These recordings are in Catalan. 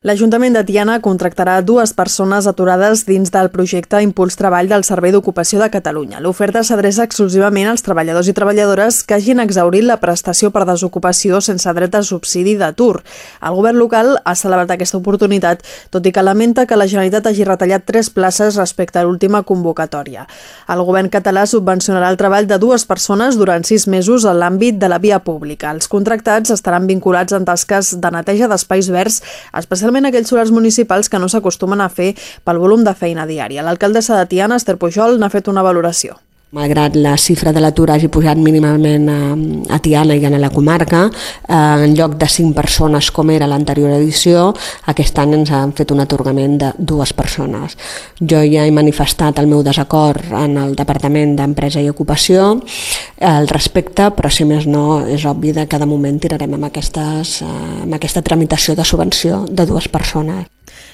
L'Ajuntament de Tiana contractarà dues persones aturades dins del projecte Impuls Treball del Servei d'Ocupació de Catalunya. L'oferta s'adreça exclusivament als treballadors i treballadores que hagin exaurit la prestació per desocupació sense dret a subsidi d'atur. El govern local ha celebrat aquesta oportunitat, tot i que lamenta que la Generalitat hagi retallat tres places respecte a l'última convocatòria. El govern català subvencionarà el treball de dues persones durant sis mesos en l'àmbit de la via pública. Els contractats estaran vinculats en tasques de neteja d'espais verds, especialment especialment aquells solars municipals que no s'acostumen a fer pel volum de feina diària. L'alcaldessa de Tiana, Esther Pujol, n'ha fet una valoració. Malgrat la xifra de l'atur hagi pujat mínimament a, a Tiana i a la comarca, eh, en lloc de 5 persones com era l'anterior edició, aquest any ens han fet un atorgament de dues persones. Jo ja he manifestat el meu desacord en el Departament d'Empresa i Ocupació al respecte, però si més no és obvi que de moment tirarem amb, aquestes, eh, amb aquesta tramitació de subvenció de dues persones.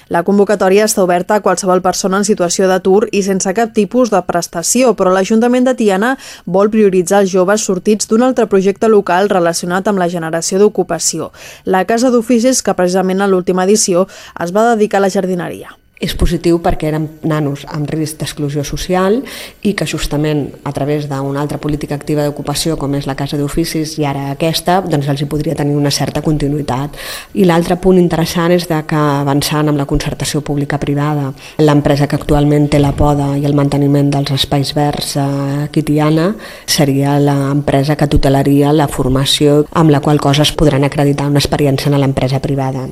La convocatòria està oberta a qualsevol persona en situació d'atur i sense cap tipus de prestació, però l'Ajuntament de Tiana vol prioritzar els joves sortits d'un altre projecte local relacionat amb la generació d'ocupació, la Casa d'Oficis que precisament en l'última edició es va dedicar a la jardineria és positiu perquè eren nanos amb risc d'exclusió social i que justament a través d'una altra política activa d'ocupació com és la Casa d'Oficis i ara aquesta, doncs els hi podria tenir una certa continuïtat. I l'altre punt interessant és de que avançant amb la concertació pública-privada, l'empresa que actualment té la poda i el manteniment dels espais verds a Quitiana seria l'empresa que tutelaria la formació amb la qual cosa es podran acreditar una experiència en l'empresa privada.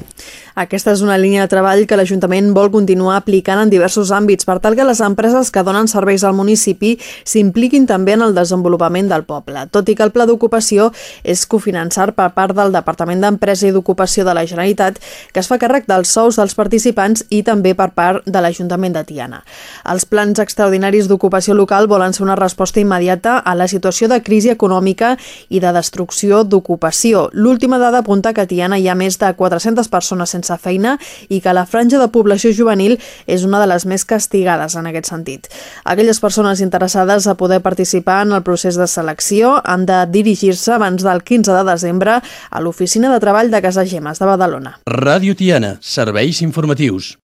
Aquesta és una línia de treball que l'Ajuntament vol continuar aplicant en diversos àmbits per tal que les empreses que donen serveis al municipi s'impliquin també en el desenvolupament del poble. Tot i que el pla d'ocupació és cofinançar per part del Departament d'Empresa i d'Ocupació de la Generalitat, que es fa càrrec dels sous dels participants i també per part de l'Ajuntament de Tiana. Els plans extraordinaris d'ocupació local volen ser una resposta immediata a la situació de crisi econòmica i de destrucció d'ocupació. L'última dada apunta que a Tiana hi ha més de 400 persones sense feina i que la franja de població juvenil és una de les més castigades en aquest sentit. Aquelles persones interessades a poder participar en el procés de selecció han de dirigir-se abans del 15 de desembre a l'Oficina de Treball de Casa Gemes de Badalona. Ràdio Tiana, serveis informatius.